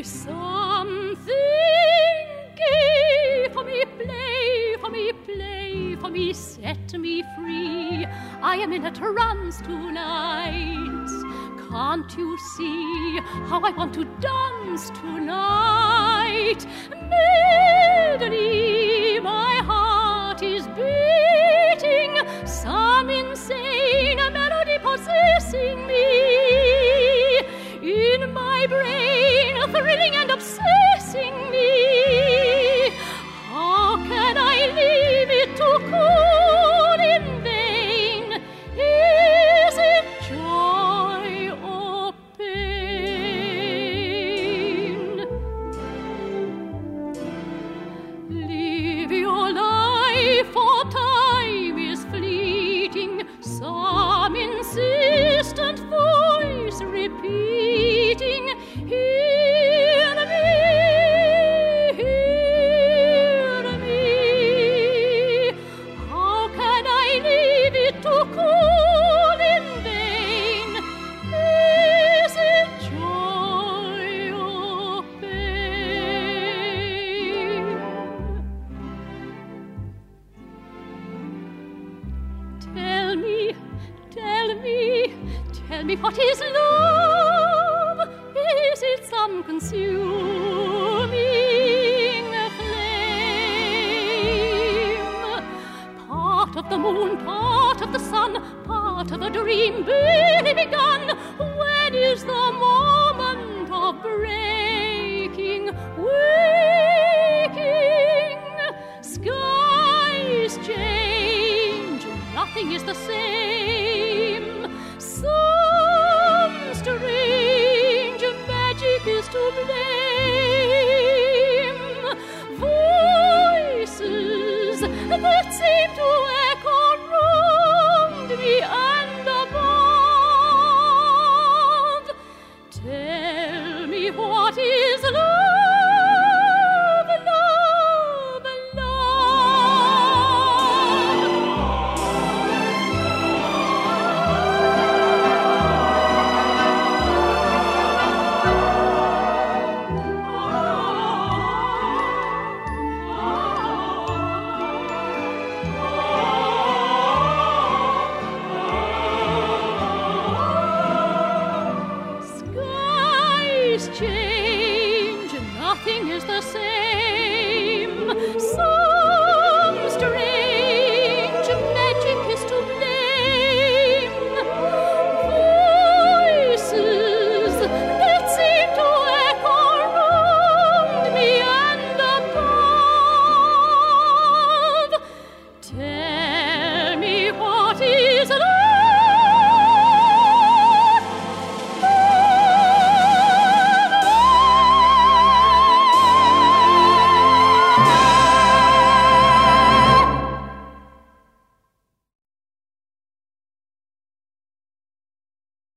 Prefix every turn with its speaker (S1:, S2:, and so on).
S1: me something gay. For me play, for me play, for me set me free. I am in a trance tonight. Can't you see how I want to dance tonight? Melody, my heart is beating. Some insane melody possessing me. In my brain, thrilling and obsessing me. Tell me, tell me what is love? Is it some consuming flame? Part of the moon, part of the sun, part of a dream barely begun. When is the moment of breaking, nothing is the same. Some strange magic is to blame. Voices that seem to echo round me and above. Tell me what is. change, nothing is the same.